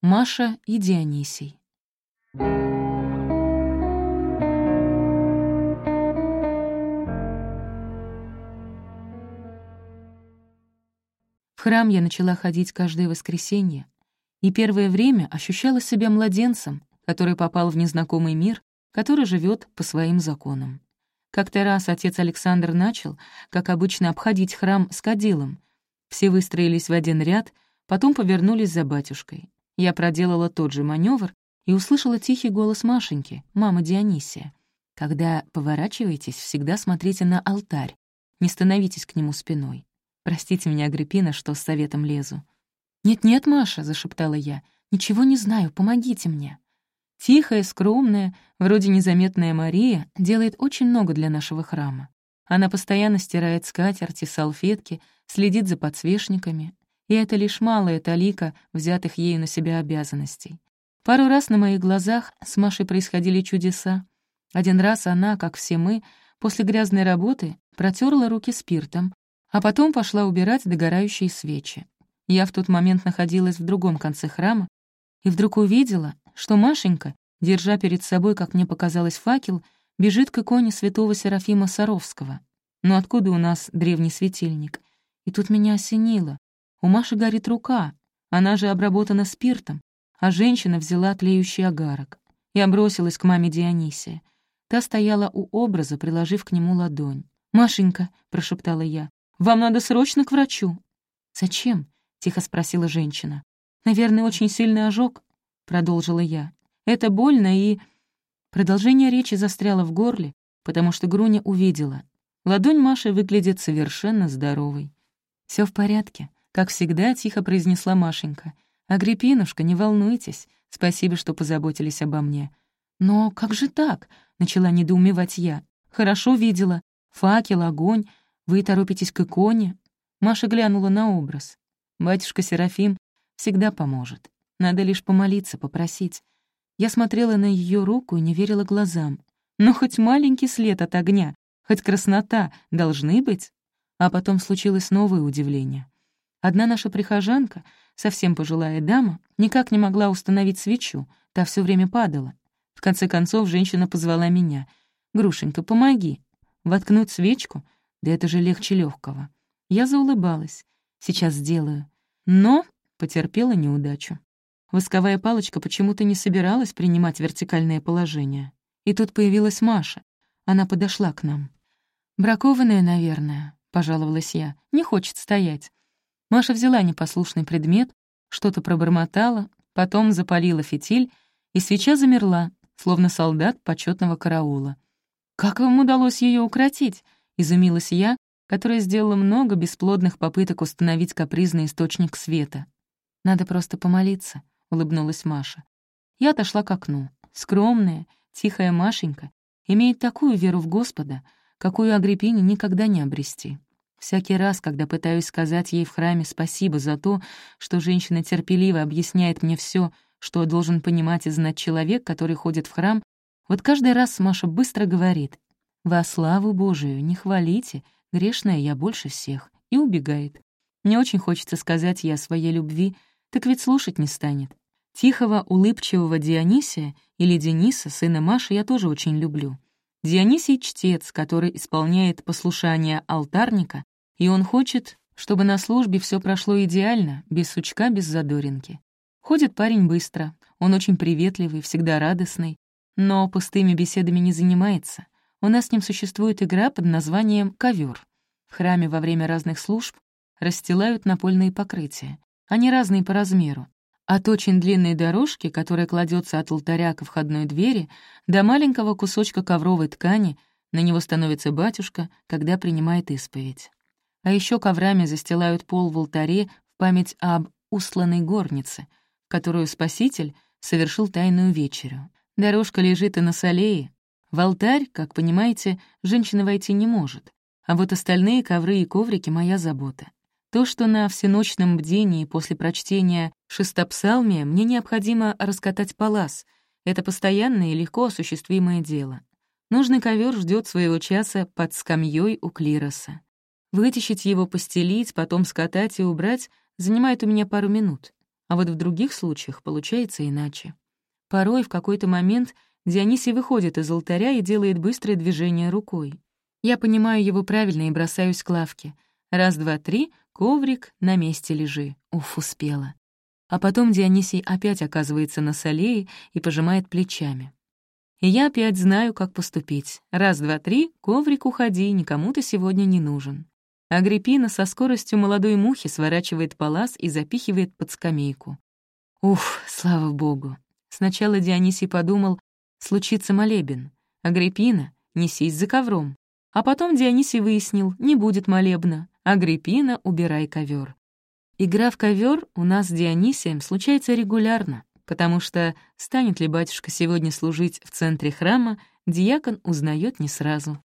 Маша и Дионисий. В храм я начала ходить каждое воскресенье, и первое время ощущала себя младенцем, который попал в незнакомый мир, который живет по своим законам. Как-то раз отец Александр начал, как обычно, обходить храм с кадилом. Все выстроились в один ряд, потом повернулись за батюшкой. Я проделала тот же маневр и услышала тихий голос Машеньки, мамы Дионисия. «Когда поворачиваетесь, всегда смотрите на алтарь, не становитесь к нему спиной. Простите меня, Агриппина, что с советом лезу». «Нет-нет, Маша», — зашептала я, — «ничего не знаю, помогите мне». Тихая, скромная, вроде незаметная Мария делает очень много для нашего храма. Она постоянно стирает скатерти, салфетки, следит за подсвечниками, и это лишь малая талика взятых ею на себя обязанностей. Пару раз на моих глазах с Машей происходили чудеса. Один раз она, как все мы, после грязной работы протерла руки спиртом, а потом пошла убирать догорающие свечи. Я в тот момент находилась в другом конце храма и вдруг увидела, что Машенька, держа перед собой, как мне показалось, факел, бежит к иконе святого Серафима Саровского. Но откуда у нас древний светильник? И тут меня осенило. У Маши горит рука, она же обработана спиртом, а женщина взяла тлеющий огарок. Я бросилась к маме Дионисия. Та стояла у образа, приложив к нему ладонь. «Машенька», — прошептала я, — «вам надо срочно к врачу». «Зачем?» — тихо спросила женщина. «Наверное, очень сильный ожог продолжила я. «Это больно и...» Продолжение речи застряло в горле, потому что Груня увидела. Ладонь Маши выглядит совершенно здоровой. Все в порядке», — как всегда тихо произнесла Машенька. «Агриппинушка, не волнуйтесь. Спасибо, что позаботились обо мне». «Но как же так?» — начала недоумевать я. «Хорошо видела. Факел, огонь. Вы торопитесь к иконе». Маша глянула на образ. «Батюшка Серафим всегда поможет. Надо лишь помолиться, попросить. Я смотрела на ее руку и не верила глазам. Но хоть маленький след от огня, хоть краснота должны быть. А потом случилось новое удивление. Одна наша прихожанка, совсем пожилая дама, никак не могла установить свечу, та все время падала. В конце концов женщина позвала меня. «Грушенька, помоги». Воткнуть свечку? Да это же легче легкого. Я заулыбалась. Сейчас сделаю. Но потерпела неудачу. Восковая палочка почему-то не собиралась принимать вертикальное положение. И тут появилась Маша. Она подошла к нам. «Бракованная, наверное», — пожаловалась я. «Не хочет стоять». Маша взяла непослушный предмет, что-то пробормотала, потом запалила фитиль, и свеча замерла, словно солдат почетного караула. «Как вам удалось ее укротить?» — изумилась я, которая сделала много бесплодных попыток установить капризный источник света. «Надо просто помолиться», — улыбнулась Маша. Я отошла к окну. Скромная, тихая Машенька имеет такую веру в Господа, какую Агриппине никогда не обрести. Всякий раз, когда пытаюсь сказать ей в храме спасибо за то, что женщина терпеливо объясняет мне все, что должен понимать и знать человек, который ходит в храм, вот каждый раз Маша быстро говорит «Во славу Божию, не хвалите, грешная я больше всех», и убегает. Мне очень хочется сказать ей о своей любви, так ведь слушать не станет. Тихого, улыбчивого Дионисия или Дениса, сына Маши, я тоже очень люблю. Дионисий — чтец, который исполняет послушание алтарника, и он хочет, чтобы на службе все прошло идеально, без сучка, без задоринки. Ходит парень быстро, он очень приветливый, всегда радостный, но пустыми беседами не занимается. У нас с ним существует игра под названием «Ковер». В храме во время разных служб расстилают напольные покрытия. Они разные по размеру, от очень длинной дорожки, которая кладется от алтаря к входной двери, до маленького кусочка ковровой ткани, на него становится батюшка, когда принимает исповедь. А еще коврами застилают пол в алтаре в память об усланной горнице, которую Спаситель совершил тайную вечерю. Дорожка лежит и на солее. В алтарь, как понимаете, женщина войти не может, а вот остальные ковры и коврики — моя забота. То, что на всеночном бдении после прочтения шестопсалмия мне необходимо раскатать палас, это постоянное и легко осуществимое дело. Нужный ковер ждет своего часа под скамьей у клироса. Вытащить его, постелить, потом скатать и убрать занимает у меня пару минут. а вот в других случаях получается иначе. Порой в какой-то момент Дионисий выходит из алтаря и делает быстрое движение рукой. Я понимаю его правильно и бросаюсь к лавке. Раз, два, три, коврик, на месте лежи. Уф, успела. А потом Дионисий опять оказывается на солее и пожимает плечами. И я опять знаю, как поступить. Раз, два, три, коврик, уходи, никому ты сегодня не нужен. Агриппина со скоростью молодой мухи сворачивает палас и запихивает под скамейку. Уф, слава богу. Сначала Дионисий подумал, случится молебен. Агриппина, несись за ковром. А потом Дионисий выяснил, не будет молебна. Агриппина, убирай ковер. Игра в ковер у нас с Дионисием случается регулярно, потому что станет ли батюшка сегодня служить в центре храма, диакон узнает не сразу.